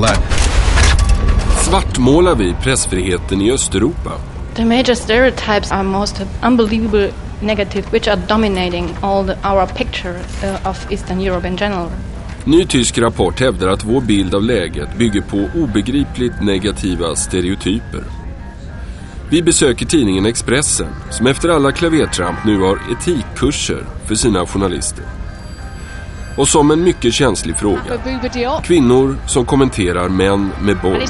that. Svartmålar vi pressfriheten i Östeuropa? The major stereotypes are most unbelievable negative, which are dominating all the, our picture uh, of Eastern Europe in general. Ny tysk rapport hävdar att vår bild av läget bygger på obegripligt negativa stereotyper. Vi besöker tidningen Expressen som efter alla klavertramp nu har etikkurser för sina journalister. Och som en mycket känslig fråga. Kvinnor som kommenterar män med boll.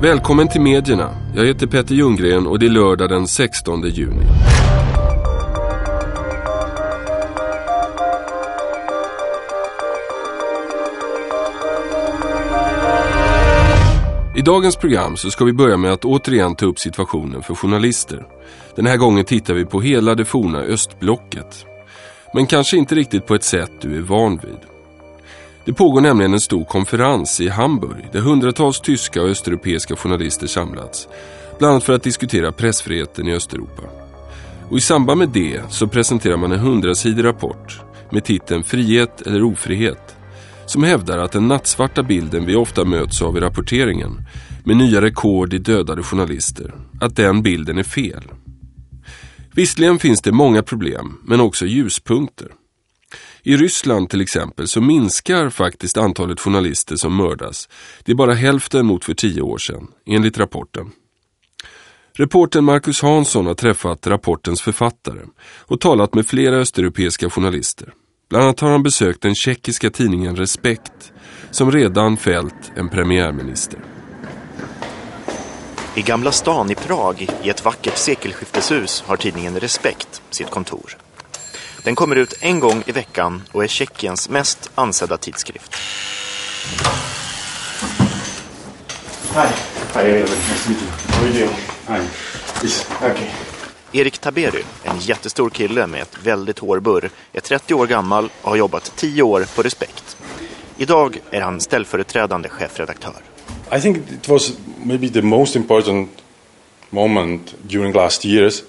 Välkommen till medierna. Jag heter Petter Ljunggren och det är lördag den 16 juni. I dagens program så ska vi börja med att återigen ta upp situationen för journalister. Den här gången tittar vi på hela det forna östblocket. Men kanske inte riktigt på ett sätt du är van vid. Det pågår nämligen en stor konferens i Hamburg där hundratals tyska och östeuropeiska journalister samlats. Bland annat för att diskutera pressfriheten i Östeuropa. Och i samband med det så presenterar man en hundrasidig rapport med titeln Frihet eller ofrihet som hävdar att den nattsvarta bilden vi ofta möts av i rapporteringen med nya rekord i dödade journalister, att den bilden är fel. Visserligen finns det många problem, men också ljuspunkter. I Ryssland till exempel så minskar faktiskt antalet journalister som mördas. Det är bara hälften mot för tio år sedan, enligt rapporten. Reporten Marcus Hansson har träffat rapportens författare och talat med flera östeuropeiska journalister. Bland annat har han besökt den tjeckiska tidningen Respekt som redan fällt en premiärminister. I Gamla stan i Prag, i ett vackert sekelskifteshus, har tidningen Respekt sitt kontor. Den kommer ut en gång i veckan och är Tjeckiens mest ansedda tidskrift. Hi. Hi. How are you doing? Hi. Yes. Okay. Erik Tabery, en jättestor kille med ett väldigt hårburr, är 30 år gammal och har jobbat 10 år på Respekt. Idag är han ställföreträdande chefredaktör. I think it was maybe the most important moment during last years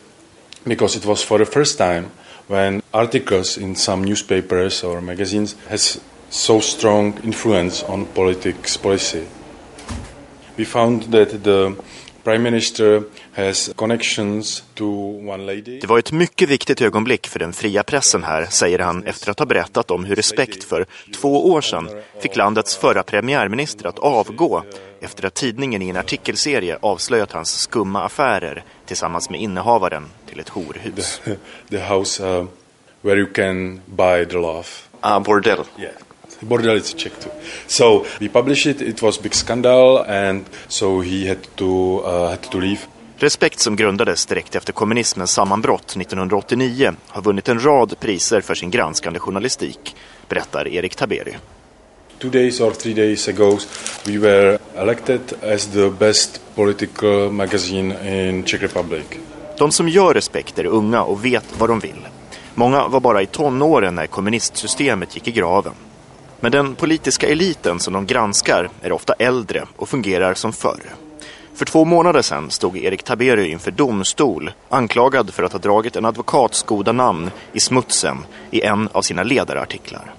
because it was for the first time when articles in some newspapers or magazines has so strong influence on politics policy. We found that the prime minister det var ett mycket viktigt ögonblick för den fria pressen här, säger han efter att ha berättat om hur Respekt för två år sedan fick landets förra premiärminister att avgå efter att tidningen i en artikelserie avslöjat hans skumma affärer tillsammans med innehavaren till ett horhus. the house uh, where you can buy the love. Ah, bordell. Yeah. Bordel is Czech too. So we published it. It was big scandal, and so he had to uh, had to leave. Respekt som grundades direkt efter kommunismens sammanbrott 1989 har vunnit en rad priser för sin granskande journalistik, berättar Erik Tabery. Two days or three days ago, we were elected as the best political magazine in Czech Republic. De som gör Respekt är unga och vet vad de vill. Många var bara i tonåren när kommunistsystemet gick i graven. Men den politiska eliten som de granskar är ofta äldre och fungerar som förr. För två månader sedan stod Erik Tabery inför domstol anklagad för att ha dragit en advokats goda namn i smutsen i en av sina ledarartiklar.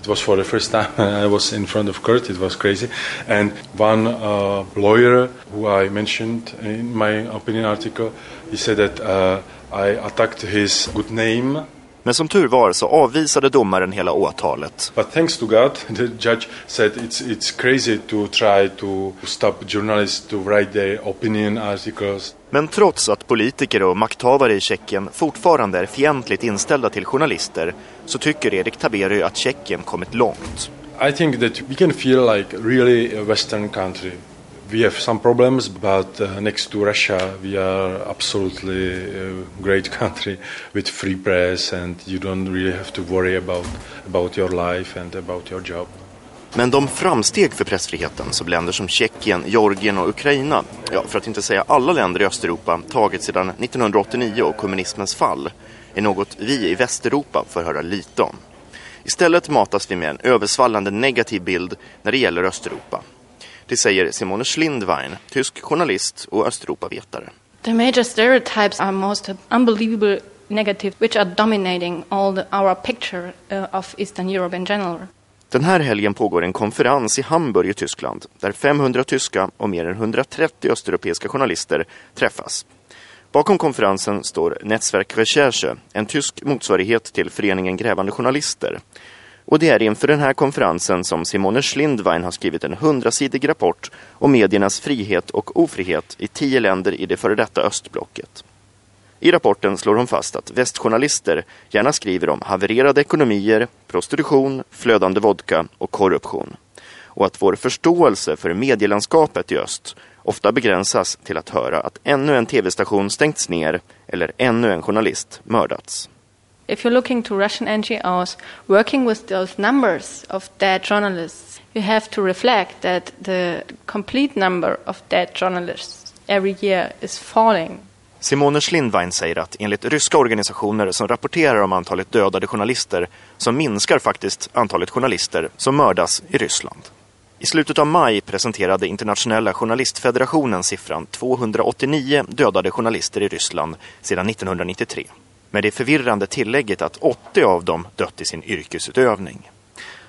It was for the first time I was in front of court. It was crazy. And one uh, lawyer who I mentioned in my opinion article, he said that uh, I attacked his good name men som tur var så avvisade domaren hela åtalet. But thanks to God, the judge said it's it's crazy to try to stop journalists to write their opinion articles. Men trots att politiker och makthavare i Tjeckien fortfarande är fientligt inställda till journalister så tycker Erik Tabery att Tjeckien kommit långt. I think that we can feel like really a western country. We have some problems, but uh, next to Russia, we are absolutely a great country with free press, and you don't really have to worry about about your life and about your job. Men de framsteg för pressfriheten som länder som Tjeckien, Georgien och Ukraina, ja, för att inte säga alla länder i Östeuropa, tagit sedan 1989 och kommunismens fall, är något vi i Västeuropa får höra lite om. Istället matas vi med en översvallande negativ bild när det gäller Östeuropa. Det säger Simone Schlindwein, tysk journalist och Östeuropavetare. The major stereotypes are most unbelievable negative, which are dominating all the, our picture uh, of Eastern Europe in general. Den här helgen pågår en konferens i Hamburg i Tyskland där 500 tyska och mer än 130 östeuropeiska journalister träffas. Bakom konferensen står Netzwerk Recherche, en tysk motsvarighet till föreningen Grävande Journalister. Och det är inför den här konferensen som Simone Schlindwein har skrivit en hundrasidig rapport om mediernas frihet och ofrihet i tio länder i det före detta östblocket. I rapporten slår hon fast att västjournalister gärna skriver om havererade ekonomier, prostitution, flödande vodka och korruption. Och att vår förståelse för medielandskapet i öst ofta begränsas till att höra att ännu en tv-station stängts ner eller ännu en journalist mördats. If you're looking to Russian NGOs working with those numbers of dead journalists, you have to reflect that the complete number of dead journalists every year is falling. Simone Schlindwein säger att enligt ryska organisationer som rapporterar om antalet dödade journalister så minskar faktiskt antalet journalister som mördas i Ryssland. I slutet av maj presenterade Internationella journalistfederationen siffran 289 dödade journalister i Ryssland sedan 1993. Med det förvirrande tillägget att 80 av dem dött i sin yrkesutövning.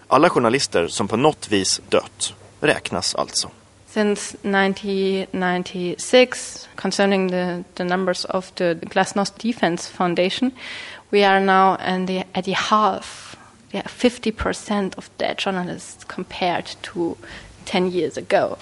Alla journalister som på något vis dött räknas alltså. Since 1996, concerning the, the numbers of the Glasnost Defense Foundation, we are now the, at the half, yeah, 50% of dead journalists compared to 10 years ago.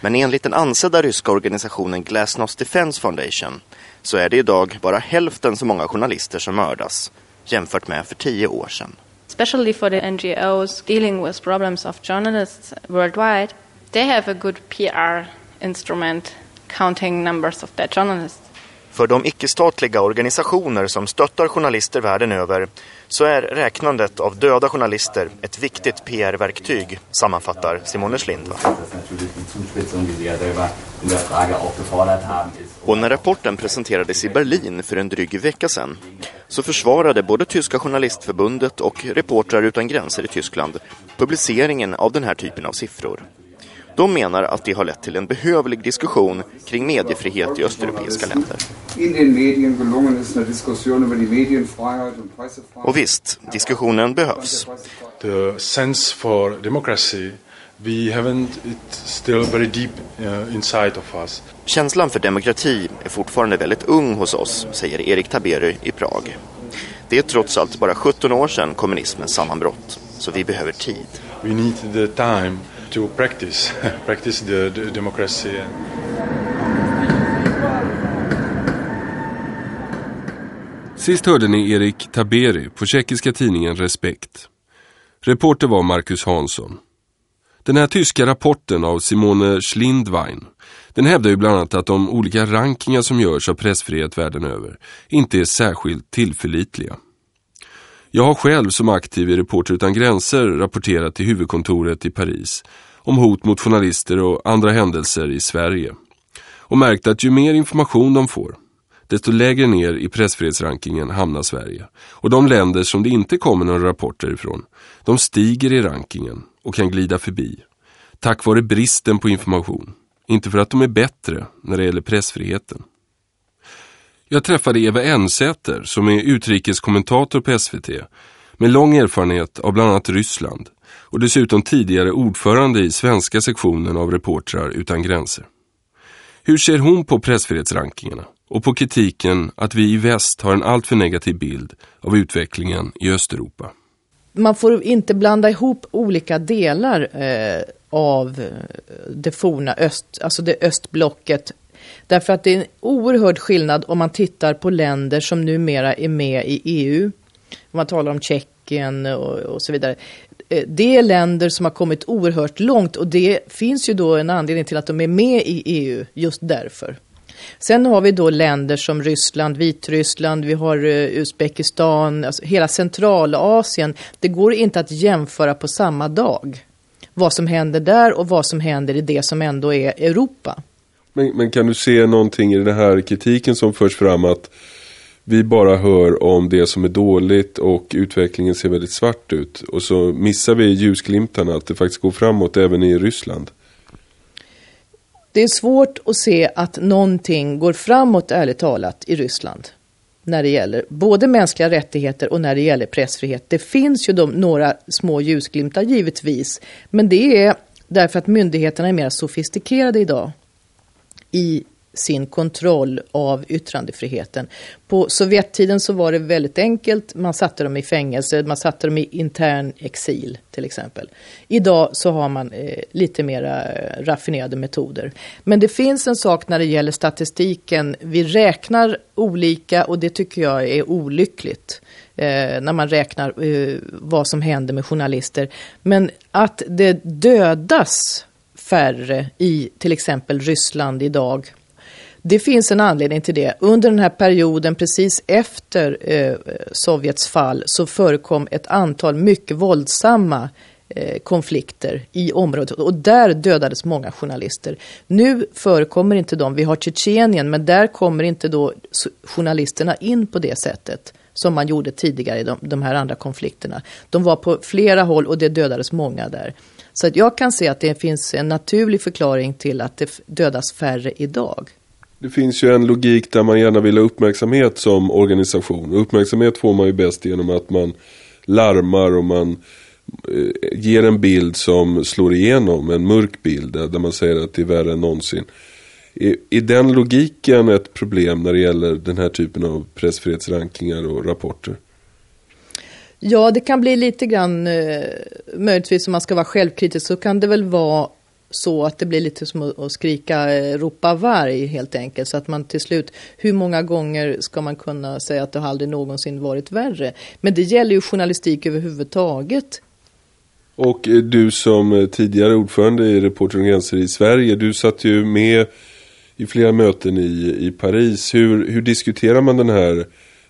Men enligt den ansedda ryska organisationen Glasnost Defense Foundation så är det idag bara hälften så många journalister som mördas jämfört med för tio år sedan. Especially for the NGOs dealing with problems of journalists worldwide, they have a good PR instrument counting numbers of dead journalists. För de icke-statliga organisationer som stöttar journalister världen över så är räknandet av döda journalister ett viktigt PR-verktyg, sammanfattar Simone Schlindwa. Och när rapporten presenterades i Berlin för en dryg vecka sedan så försvarade både Tyska Journalistförbundet och Reportrar utan gränser i Tyskland publiceringen av den här typen av siffror. De menar att det har lett till en behövlig diskussion kring mediefrihet i östeuropeiska länder. Och visst, diskussionen behövs. The sense for democracy we haven't it still very deep uh, inside of us. Känslan för demokrati är fortfarande väldigt ung hos oss, säger Erik Tabery i Prag. Det är trots allt bara 17 år sedan kommunismens sammanbrott, så vi behöver tid. We need the time to practice, practice the, the democracy. Sist hörde ni Erik Taberi på tjeckiska tidningen Respekt. Reporter var Marcus Hansson. Den här tyska rapporten av Simone Schlindwein den hävdar ju bland annat att de olika rankingar som görs av pressfrihet världen över inte är särskilt tillförlitliga. Jag har själv som aktiv i Reporter utan gränser rapporterat till huvudkontoret i Paris om hot mot journalister och andra händelser i Sverige. Och märkt att ju mer information de får, desto lägre ner i pressfrihetsrankingen hamnar Sverige. Och de länder som det inte kommer några rapporter ifrån, de stiger i rankingen och kan glida förbi. Tack vare bristen på information. Inte för att de är bättre när det gäller pressfriheten. Jag träffade Eva Ensäter som är utrikeskommentator på SVT med lång erfarenhet av bland annat Ryssland och dessutom tidigare ordförande i svenska sektionen av Reportrar utan gränser. Hur ser hon på pressfrihetsrankingarna och på kritiken att vi i väst har en alltför negativ bild av utvecklingen i Östeuropa? Man får inte blanda ihop olika delar eh, av eh, det forna öst, alltså det östblocket Därför att det är en oerhörd skillnad om man tittar på länder som numera är med i EU. Om man talar om Tjeckien och, och så vidare. Eh, det är länder som har kommit oerhört långt och det finns ju då en anledning till att de är med i EU just därför. Sen har vi då länder som Ryssland, Vitryssland, vi har eh, Uzbekistan, alltså hela Centralasien. Det går inte att jämföra på samma dag vad som händer där och vad som händer i det som ändå är Europa. Men, men kan du se någonting i den här kritiken som förs fram att vi bara hör om det som är dåligt och utvecklingen ser väldigt svart ut. Och så missar vi ljusglimtarna att det faktiskt går framåt även i Ryssland. Det är svårt att se att någonting går framåt, ärligt talat, i Ryssland när det gäller både mänskliga rättigheter och när det gäller pressfrihet. Det finns ju de, några små ljusglimtar givetvis, men det är därför att myndigheterna är mer sofistikerade idag i sin kontroll av yttrandefriheten. På Sovjettiden så var det väldigt enkelt. Man satte dem i fängelse, man satte dem i intern exil till exempel. Idag så har man eh, lite mer eh, raffinerade metoder. Men det finns en sak när det gäller statistiken. Vi räknar olika och det tycker jag är olyckligt. Eh, när man räknar eh, vad som händer med journalister. Men att det dödas färre i till exempel Ryssland idag det finns en anledning till det. Under den här perioden, precis efter eh, Sovjets fall, så förekom ett antal mycket våldsamma eh, konflikter i området och där dödades många journalister. Nu förekommer inte de, vi har Tjetjenien, men där kommer inte då journalisterna in på det sättet som man gjorde tidigare i de, de här andra konflikterna. De var på flera håll och det dödades många där. Så att jag kan se att det finns en naturlig förklaring till att det dödas färre idag. Det finns ju en logik där man gärna vill ha uppmärksamhet som organisation. uppmärksamhet får man ju bäst genom att man larmar och man eh, ger en bild som slår igenom. En mörk bild eh, där man säger att det är värre än någonsin. Är, den logiken ett problem när det gäller den här typen av pressfrihetsrankningar och rapporter? Ja, det kan bli lite grann, eh, möjligtvis om man ska vara självkritisk, så kan det väl vara så att det blir lite som att skrika eh, ropa varg helt enkelt. Så att man till slut, hur många gånger ska man kunna säga att det har aldrig någonsin varit värre? Men det gäller ju journalistik överhuvudtaget. Och eh, du som eh, tidigare ordförande i Reporter gränser i Sverige, du satt ju med i flera möten i, i Paris. Hur, hur diskuterar man den här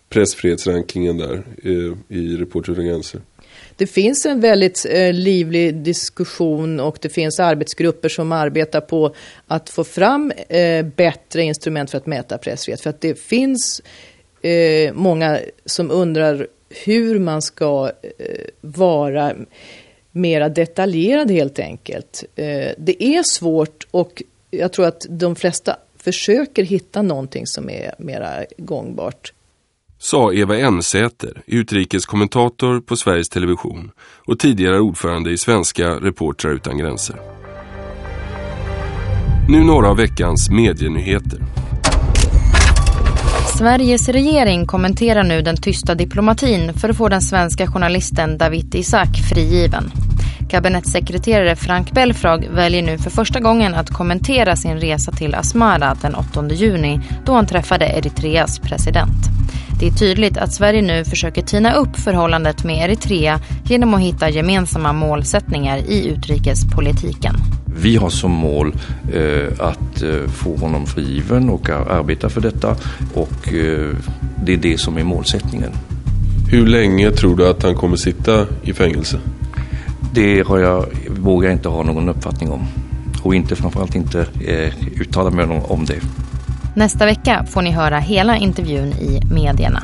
pressfrihetsrankingen där i Reporter gränser? Det finns en väldigt eh, livlig diskussion och det finns arbetsgrupper som arbetar på att få fram eh, bättre instrument för att mäta pressfrihet. För att det finns eh, många som undrar hur man ska eh, vara mera detaljerad helt enkelt. Eh, det är svårt och jag tror att de flesta försöker hitta någonting som är mera gångbart sa Eva Ensäter, utrikeskommentator på Sveriges Television och tidigare ordförande i Svenska Reportrar utan gränser. Nu några av veckans medienyheter. Sveriges regering kommenterar nu den tysta diplomatin för att få den svenska journalisten David Isak frigiven. Kabinettssekreterare Frank Belfrag väljer nu för första gången att kommentera sin resa till Asmara den 8 juni då han träffade Eritreas president. Det är tydligt att Sverige nu försöker tina upp förhållandet med Eritrea genom att hitta gemensamma målsättningar i utrikespolitiken. Vi har som mål eh, att eh, få honom frigiven och arbeta för detta och eh, det är det som är målsättningen. Hur länge tror du att han kommer sitta i fängelse? Det har jag, vågar jag inte ha någon uppfattning om. Och inte framförallt inte eh, uttala mig om det. Nästa vecka får ni höra hela intervjun i medierna.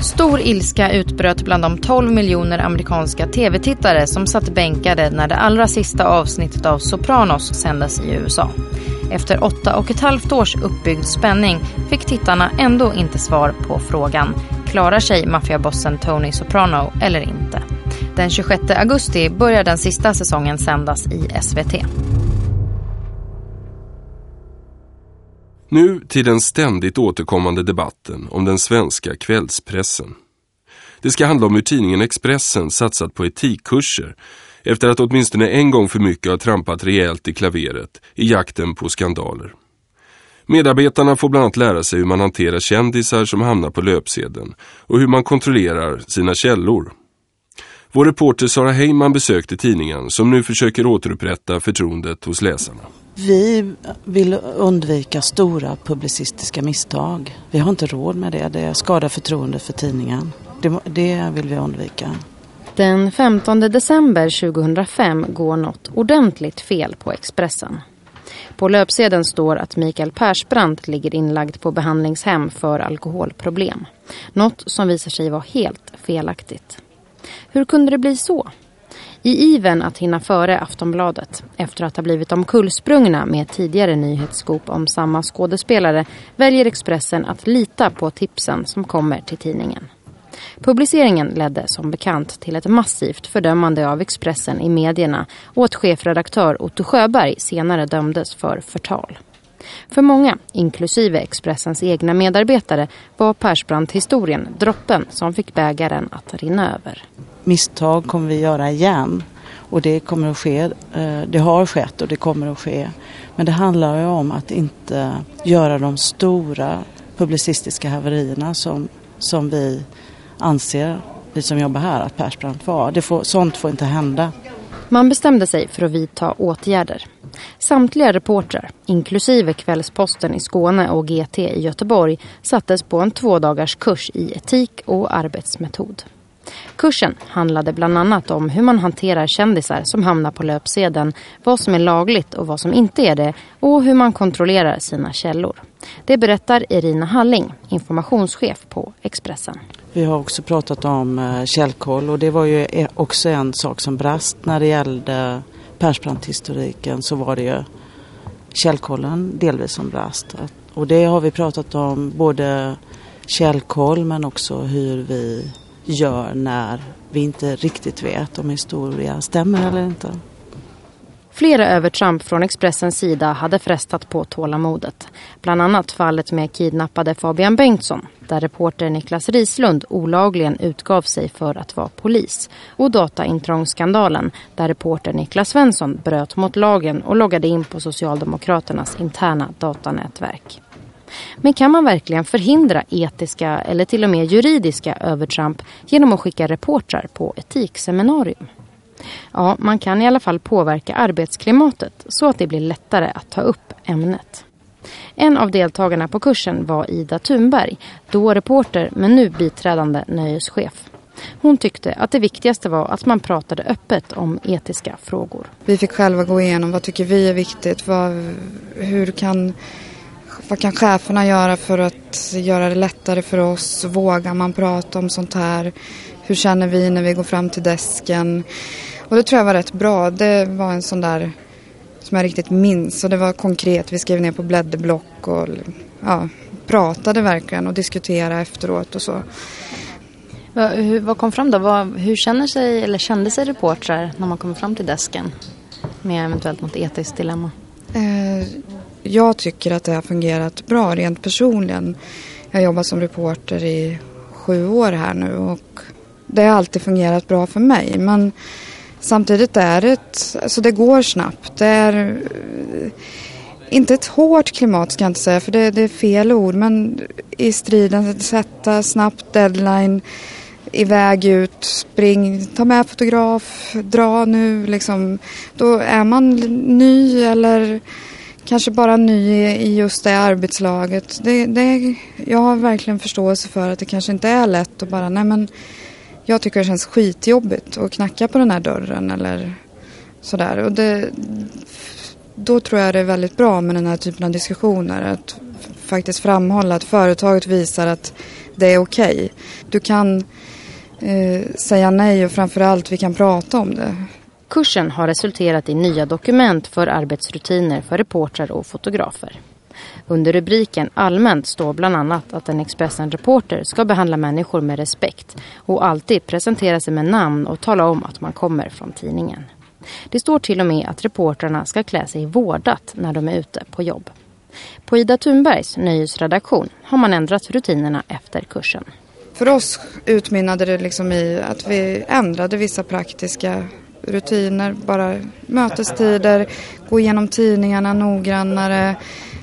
Stor ilska utbröt bland de 12 miljoner amerikanska tv-tittare som satt bänkade när det allra sista avsnittet av Sopranos sändes i USA. Efter åtta och ett halvt års uppbyggd spänning fick tittarna ändå inte svar på frågan klarar sig maffiabossen Tony Soprano eller inte. Den 26 augusti börjar den sista säsongen sändas i SVT. Nu till den ständigt återkommande debatten om den svenska kvällspressen. Det ska handla om hur tidningen Expressen satsat på etikkurser efter att åtminstone en gång för mycket ha trampat rejält i klaveret i jakten på skandaler. Medarbetarna får bland annat lära sig hur man hanterar kändisar som hamnar på löpsedeln och hur man kontrollerar sina källor. Vår reporter Sara Heyman besökte tidningen som nu försöker återupprätta förtroendet hos läsarna. Vi vill undvika stora publicistiska misstag. Vi har inte råd med det. Det skadar förtroendet för tidningen. Det, det vill vi undvika. Den 15 december 2005 går något ordentligt fel på Expressen. På löpsedeln står att Mikael Persbrandt ligger inlagd på behandlingshem för alkoholproblem. Något som visar sig vara helt felaktigt. Hur kunde det bli så? I iven att hinna före Aftonbladet, efter att ha blivit omkullsprungna med tidigare nyhetsskop om samma skådespelare, väljer Expressen att lita på tipsen som kommer till tidningen. Publiceringen ledde som bekant till ett massivt fördömande av Expressen i medierna och att chefredaktör Otto Sjöberg senare dömdes för förtal. För många, inklusive Expressens egna medarbetare, var Persbrandt-historien droppen som fick bägaren att rinna över. Misstag kommer vi göra igen och det kommer att ske. Eh, det har skett och det kommer att ske. Men det handlar ju om att inte göra de stora publicistiska haverierna som, som vi anser, vi som jobbar här, att Persbrandt var. Det får, sånt får inte hända. Man bestämde sig för att vidta åtgärder. Samtliga reportrar, inklusive Kvällsposten i Skåne och GT i Göteborg, sattes på en tvådagars kurs i etik och arbetsmetod. Kursen handlade bland annat om hur man hanterar kändisar som hamnar på löpsedeln, vad som är lagligt och vad som inte är det och hur man kontrollerar sina källor. Det berättar Irina Halling, informationschef på Expressen. Vi har också pratat om eh, källkoll och det var ju eh, också en sak som brast när det gällde Persbrandt-historiken så var det ju källkollen delvis som brast. Och det har vi pratat om både källkoll men också hur vi gör när vi inte riktigt vet om historia stämmer eller inte. Flera övertramp från Expressens sida hade frestat på tålamodet. Bland annat fallet med kidnappade Fabian Bengtsson där reporter Niklas Rislund olagligen utgav sig för att vara polis. Och dataintrångsskandalen där reporter Niklas Svensson bröt mot lagen och loggade in på Socialdemokraternas interna datanätverk. Men kan man verkligen förhindra etiska eller till och med juridiska övertramp genom att skicka reportrar på etikseminarium? Ja, man kan i alla fall påverka arbetsklimatet så att det blir lättare att ta upp ämnet. En av deltagarna på kursen var Ida Thunberg, då reporter men nu biträdande nöjeschef. Hon tyckte att det viktigaste var att man pratade öppet om etiska frågor. Vi fick själva gå igenom vad tycker vi är viktigt, vad, hur kan, vad kan cheferna göra för att göra det lättare för oss, vågar man prata om sånt här, hur känner vi när vi går fram till desken. Och det tror jag var rätt bra, det var en sån där som jag riktigt minns. Och det var konkret, vi skrev ner på blädderblock och ja, pratade verkligen och diskuterade efteråt och så. Vad, hur, vad kom fram då? Hur känner sig, eller kände sig reportrar när man kommer fram till desken med eventuellt något etiskt dilemma? Eh, jag tycker att det har fungerat bra rent personligen. Jag har jobbat som reporter i sju år här nu och det har alltid fungerat bra för mig. Men Samtidigt är det, ett, alltså det går snabbt. Det är eh, inte ett hårt klimat ska jag inte säga för det, det är fel ord men i striden sätta snabbt deadline iväg ut, spring, ta med fotograf, dra nu liksom. Då är man ny eller kanske bara ny i just det arbetslaget. Det, det, jag har verkligen förståelse för att det kanske inte är lätt att bara, nej men jag tycker det känns skitjobbigt att knacka på den här dörren eller sådär. Och det, då tror jag det är väldigt bra med den här typen av diskussioner. Att faktiskt framhålla att företaget visar att det är okej. Okay. Du kan eh, säga nej och framförallt vi kan prata om det. Kursen har resulterat i nya dokument för arbetsrutiner för reportrar och fotografer. Under rubriken Allmänt står bland annat att en Expressen-reporter ska behandla människor med respekt och alltid presentera sig med namn och tala om att man kommer från tidningen. Det står till och med att reportrarna ska klä sig vårdat när de är ute på jobb. På Ida Thunbergs nöjesredaktion har man ändrat rutinerna efter kursen. För oss utmynnade det liksom i att vi ändrade vissa praktiska rutiner, bara mötestider, gå igenom tidningarna noggrannare,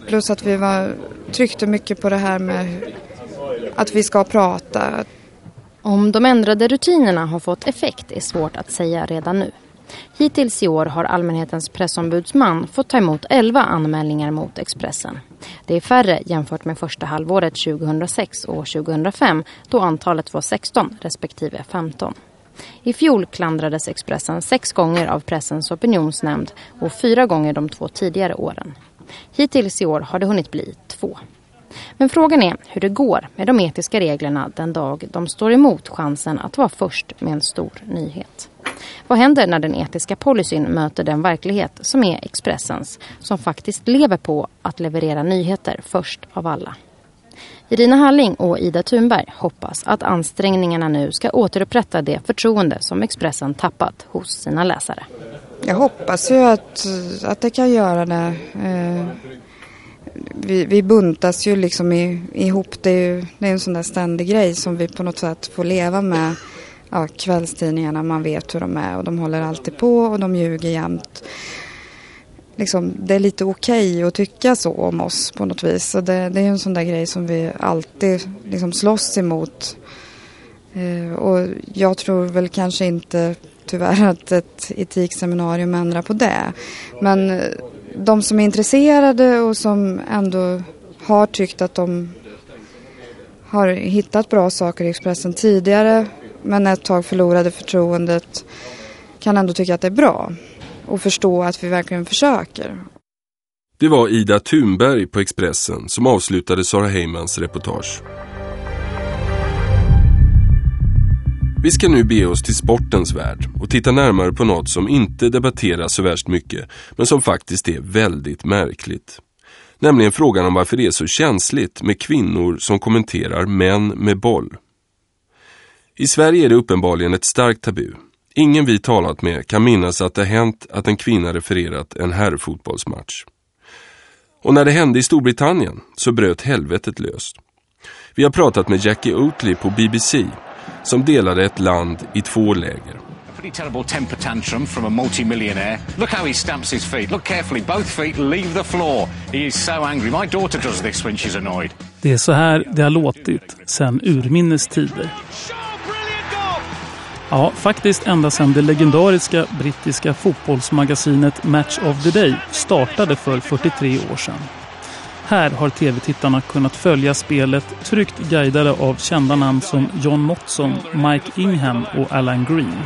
Plus att vi var, tryckte mycket på det här med att vi ska prata. Om de ändrade rutinerna har fått effekt är svårt att säga redan nu. Hittills i år har allmänhetens pressombudsman fått ta emot 11 anmälningar mot Expressen. Det är färre jämfört med första halvåret 2006 och 2005 då antalet var 16 respektive 15. I fjol klandrades Expressen sex gånger av pressens opinionsnämnd och fyra gånger de två tidigare åren. Hittills i år har det hunnit bli två. Men frågan är hur det går med de etiska reglerna den dag de står emot chansen att vara först med en stor nyhet. Vad händer när den etiska policyn möter den verklighet som är Expressens, som faktiskt lever på att leverera nyheter först av alla? Irina Halling och Ida Thunberg hoppas att ansträngningarna nu ska återupprätta det förtroende som Expressen tappat hos sina läsare. Jag hoppas ju att, att det kan göra det. Eh, vi, vi buntas ju liksom i, ihop. Det är, ju, det är en sån där ständig grej som vi på något sätt får leva med. Ja, kvällstidningarna, man vet hur de är och de håller alltid på och de ljuger jämt. Liksom, det är lite okej okay att tycka så om oss på något vis. Så det, det är en sån där grej som vi alltid liksom slåss emot. Eh, och jag tror väl kanske inte tyvärr att ett etikseminarium ändrar på det. Men eh, de som är intresserade och som ändå har tyckt att de har hittat bra saker i Expressen tidigare men ett tag förlorade förtroendet kan ändå tycka att det är bra och förstå att vi verkligen försöker. Det var Ida Thunberg på Expressen som avslutade Sara Heymans reportage. Vi ska nu be oss till sportens värld och titta närmare på något som inte debatteras så värst mycket men som faktiskt är väldigt märkligt. Nämligen frågan om varför det är så känsligt med kvinnor som kommenterar män med boll. I Sverige är det uppenbarligen ett starkt tabu. Ingen vi talat med kan minnas att det hänt att en kvinna refererat en herrfotbollsmatch. Och när det hände i Storbritannien så bröt helvetet löst. Vi har pratat med Jackie Oatley på BBC som delade ett land i två läger. Pretty terrible temper tantrum from a multi-millionaire. Look how he stamps his feet. Look carefully. Both feet leave the floor. He is so angry. My daughter does this when she's annoyed. Det är så här det har låtit sedan urminnes tider. Ja, faktiskt ända sedan det legendariska brittiska fotbollsmagasinet Match of the Day startade för 43 år sedan. Här har tv-tittarna kunnat följa spelet tryggt guidade av kända namn som John Motson, Mike Ingham och Alan Green.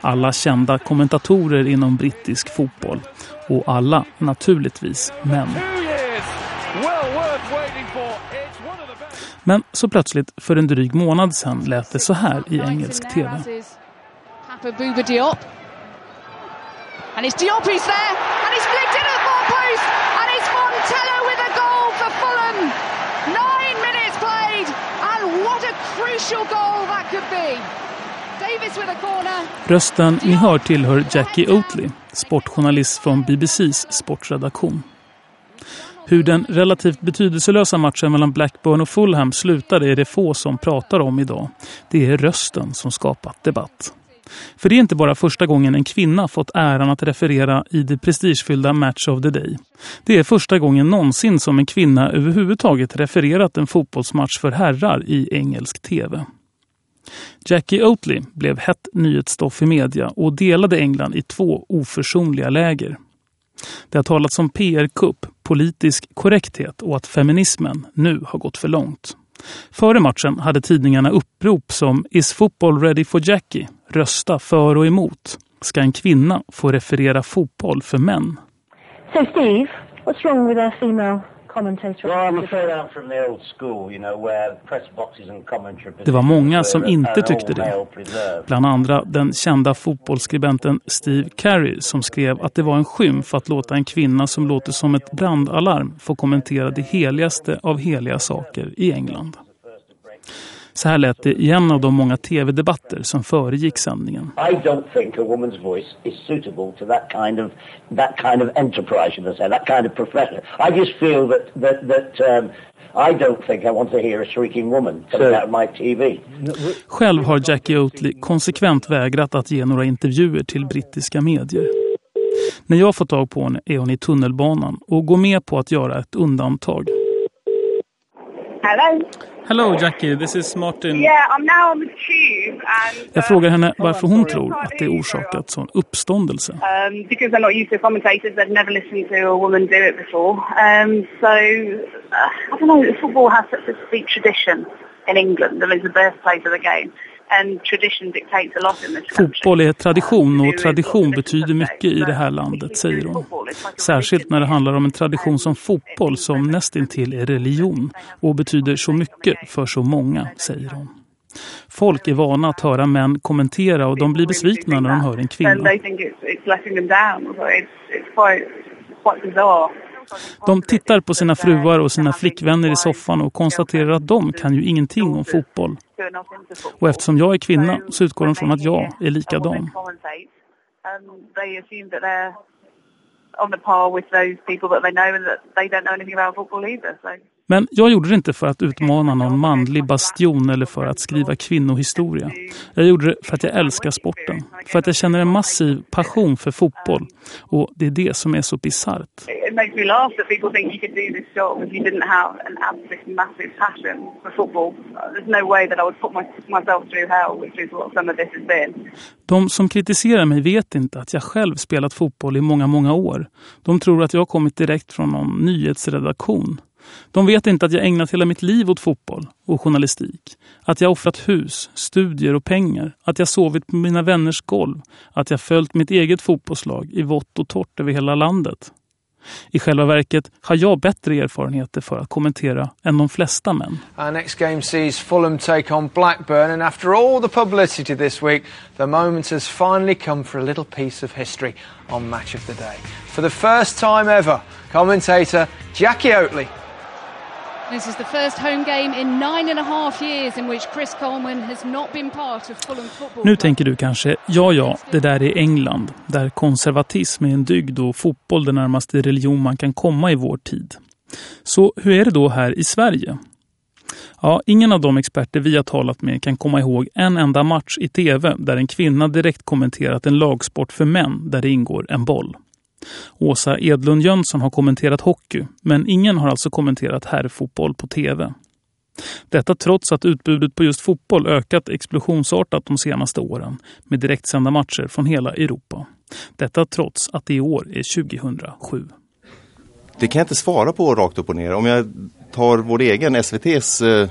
Alla kända kommentatorer inom brittisk fotboll och alla naturligtvis män. Men så plötsligt för en dryg månad sedan lät det så här i engelsk tv. And it's Diop who's there, and he's flicked in at the far post, and it's Montello with a goal for Fulham. Nine minutes played, and what a crucial goal that could be. Davis with a corner. Rösten ni hör tillhör Jackie Oatley, sportjournalist från BBCs sportredaktion. Hur den relativt betydelselösa matchen mellan Blackburn och Fulham slutade är det få som pratar om idag. Det är rösten som skapat debatt. För det är inte bara första gången en kvinna fått äran att referera i det prestigefyllda Match of the Day. Det är första gången någonsin som en kvinna överhuvudtaget refererat en fotbollsmatch för herrar i engelsk tv. Jackie Oatley blev hett nyhetsstoff i media och delade England i två oförsonliga läger. Det har talats om PR-kupp, politisk korrekthet och att feminismen nu har gått för långt. Före matchen hade tidningarna upprop som Is football ready for Jackie? Rösta för och emot. Ska en kvinna få referera fotboll för män? So Steve, what's wrong with our female det var många som inte tyckte det. Bland andra den kända fotbollsskribenten Steve Carey som skrev att det var en skymf att låta en kvinna som låter som ett brandalarm få kommentera det heligaste av heliga saker i England. Så här lät det i en av de många tv-debatter som föregick sändningen. I don't think a woman's voice is suitable to that kind of that kind of enterprise, should I say, that kind of profession. I just feel that that that um, I don't think I want to hear a shrieking woman coming out of my TV. Själv har Jackie Oatley konsekvent vägrat att ge några intervjuer till brittiska medier. När jag får tag på henne är hon i tunnelbanan och går med på att göra ett undantag. Hello. Hello Jackie, this is Martin. Yeah, I'm now on the tube and, Jag frågar henne uh, varför hon tror att det orsakat sån uppståndelse. Um, because I'm not used to commentators, I've never listened to a woman do it before. Um, so, uh, I don't know, football has such a deep tradition in England. I mean, it's the birthplace of the game. Fotboll är tradition och tradition betyder mycket i det här landet, säger hon. Särskilt när det handlar om en tradition som fotboll som nästintill är religion och betyder så mycket för så många, säger hon. Folk är vana att höra män kommentera och de blir besvikna när de hör en kvinna. De tittar på sina fruar och sina flickvänner i soffan och konstaterar att de kan ju ingenting om fotboll. Och eftersom jag är kvinna så utgår de från att jag är likadan. on the par with those people that they know and that they don't know anything about football either. So. Men jag gjorde det inte för att utmana någon manlig bastion eller för att skriva kvinnohistoria. Jag gjorde det för att jag älskar sporten. För att jag känner en massiv passion för fotboll. Och det är det som är så bizarrt. It makes me laugh that people think you could do this job if you didn't have an absolute massive passion for football. There's no way that I would put myself through hell, which is what some of this has been. De som kritiserar mig vet inte att jag själv spelat fotboll i många, många år. De tror att jag har kommit direkt från någon nyhetsredaktion. De vet inte att jag ägnat hela mitt liv åt fotboll och journalistik. Att jag offrat hus, studier och pengar. Att jag sovit på mina vänners golv. Att jag följt mitt eget fotbollslag i vått och torrt över hela landet. I själva verket har jag bättre erfarenheter för att kommentera än de flesta män. Our next game sees Fulham take on Blackburn and after all the publicity this week the moment has finally come for a little piece of history on match of the day. For the first time ever, commentator Jackie Oatley This is the first home game in nine and a half years in which Chris Coleman has not been part of Fulham football. Nu tänker du kanske, ja ja, det där är England, där konservatism är en dygd och fotboll den närmaste religion man kan komma i vår tid. Så hur är det då här i Sverige? Ja, ingen av de experter vi har talat med kan komma ihåg en enda match i tv där en kvinna direkt kommenterat en lagsport för män där det ingår en boll. Åsa Edlund Jönsson har kommenterat hockey, men ingen har alltså kommenterat herrfotboll på tv. Detta trots att utbudet på just fotboll ökat explosionsartat de senaste åren med direktsända matcher från hela Europa. Detta trots att det i år är 2007. Det kan jag inte svara på rakt upp och ner. Om jag tar vår egen SVTs eh,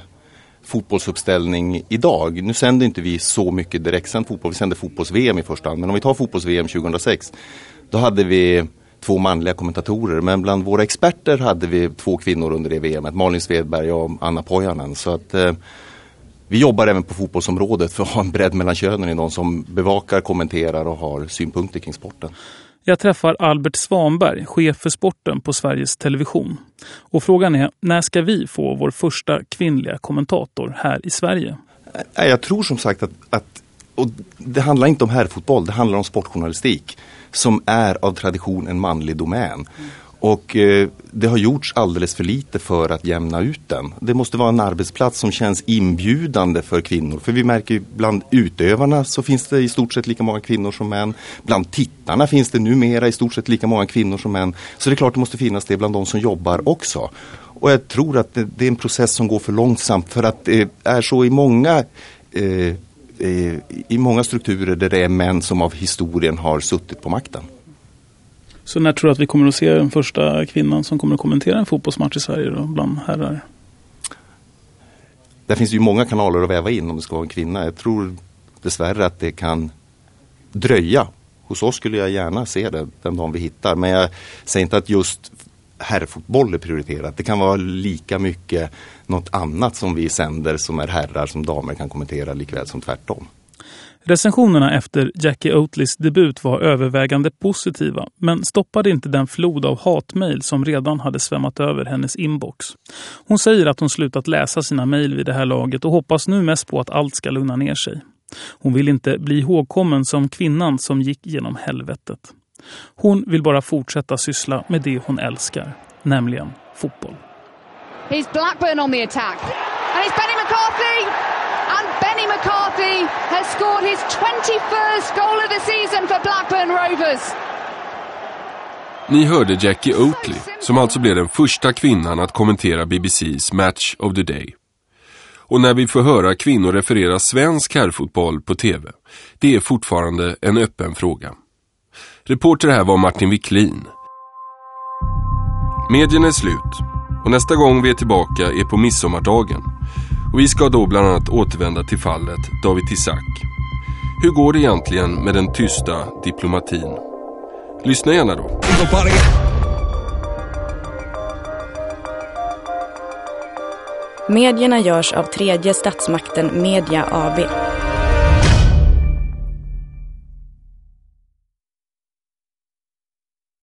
fotbollsuppställning idag. Nu sänder inte vi så mycket direktsänd fotboll. Vi sänder fotbolls-VM i första hand. Men om vi tar fotbolls-VM 2006 då hade vi två manliga kommentatorer men bland våra experter hade vi två kvinnor under det VMet. Malin Svedberg och Anna Pojanen. Så att eh, vi jobbar även på fotbollsområdet för att ha en bredd mellan könen i någon som bevakar, kommenterar och har synpunkter kring sporten. Jag träffar Albert Svanberg, chef för sporten på Sveriges Television. Och frågan är, när ska vi få vår första kvinnliga kommentator här i Sverige? Jag tror som sagt att, att och det handlar inte om herrfotboll, det handlar om sportjournalistik som är av tradition en manlig domän. Mm. Och eh, det har gjorts alldeles för lite för att jämna ut den. Det måste vara en arbetsplats som känns inbjudande för kvinnor. För vi märker bland utövarna så finns det i stort sett lika många kvinnor som män. Bland tittarna finns det numera i stort sett lika många kvinnor som män. Så det är klart det måste finnas det bland de som jobbar också. Och jag tror att det, det är en process som går för långsamt för att det är så i många eh, eh, i många strukturer där det är män som av historien har suttit på makten. Så när tror du att vi kommer att se den första kvinnan som kommer att kommentera en fotbollsmatch i Sverige då, bland herrar? Det finns ju många kanaler att väva in om det ska vara en kvinna. Jag tror dessvärre att det kan dröja. Hos oss skulle jag gärna se det den dagen vi hittar. Men jag säger inte att just herrfotboll är prioriterat. Det kan vara lika mycket något annat som vi sänder som är herrar som damer kan kommentera likväl som tvärtom. Recensionerna efter Jackie Oatleys debut var övervägande positiva men stoppade inte den flod av hatmejl som redan hade svämmat över hennes inbox. Hon säger att hon slutat läsa sina mejl vid det här laget och hoppas nu mest på att allt ska lugna ner sig. Hon vill inte bli ihågkommen som kvinnan som gick genom helvetet. Hon vill bara fortsätta syssla med det hon älskar, nämligen fotboll. He's Blackburn on the attack. And it's Benny McCarthy! And Benny McCarthy has scored his 21st goal of the season for Blackburn Rovers. Ni hörde Jackie Oatley, som alltså blev den första kvinnan att kommentera BBCs Match of the Day. Och när vi får höra kvinnor referera svensk herrfotboll på tv, det är fortfarande en öppen fråga. Reporter här var Martin Wiklin. Medien är slut och nästa gång vi är tillbaka är på midsommardagen. Och vi ska då bland annat återvända till fallet David Isaac. Hur går det egentligen med den tysta diplomatin? Lyssna gärna då. Medierna görs av tredje statsmakten Media AB.